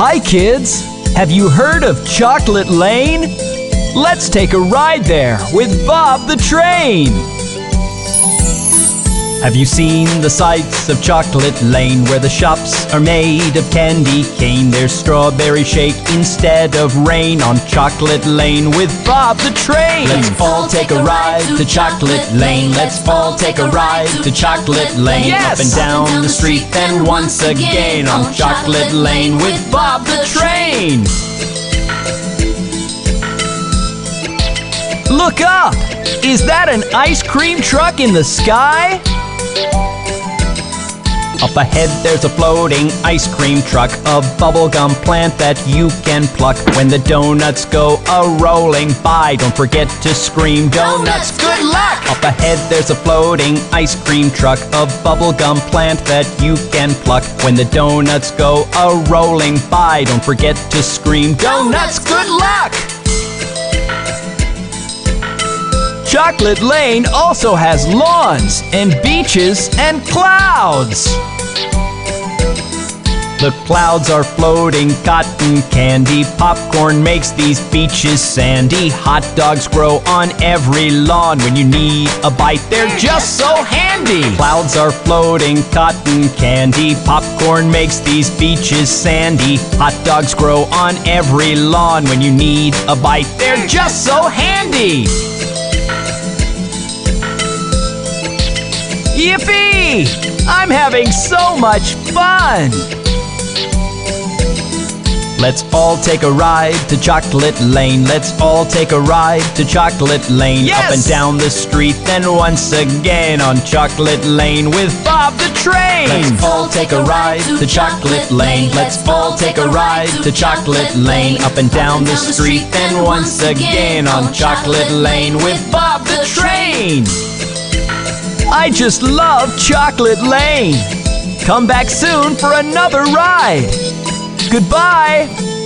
Hi, kids! Have you heard of Chocolate Lane? Let's take a ride there with Bob the Train! Have you seen the sights of Chocolate Lane where the shops are made of candy cane? There's strawberry shake instead of rain on Chocolate Lane with Bob the Train. Let's all take a ride to Chocolate Lane. Let's all take a ride to Chocolate Lane. Yes! Up and down the street, then once again on Chocolate Lane with Bob the Train. Look up! Is that an ice cream truck in the sky? Up ahead there's a floating ice cream truck, a bubblegum plant that you can pluck. When the donuts go a rolling by, don't forget to scream donuts, good luck! Up ahead there's a floating ice cream truck, a bubblegum plant that you can pluck. When the donuts go a rolling by, don't forget to scream donuts, good luck! Chocolate Lane also has lawns and beaches and clouds. The clouds are floating cotton candy. Popcorn makes these beaches sandy. Hot dogs grow on every lawn. When you need a bite, they're just so handy. Clouds are floating cotton candy. Popcorn makes these beaches sandy. Hot dogs grow on every lawn. When you need a bite, they're just so handy. Yippee! I'm having so much fun! Let's all take a ride to Chocolate Lane. Let's all take a ride to Chocolate Lane. Yes! Up and down the street, then once again on Chocolate Lane with Bob the Train. Let's all take a ride to Chocolate Lane. Let's all take a ride to Chocolate Lane. Up and down the street, then once again on Chocolate Lane with Bob the Train. I just love Chocolate Lane. Come back soon for another ride. Goodbye.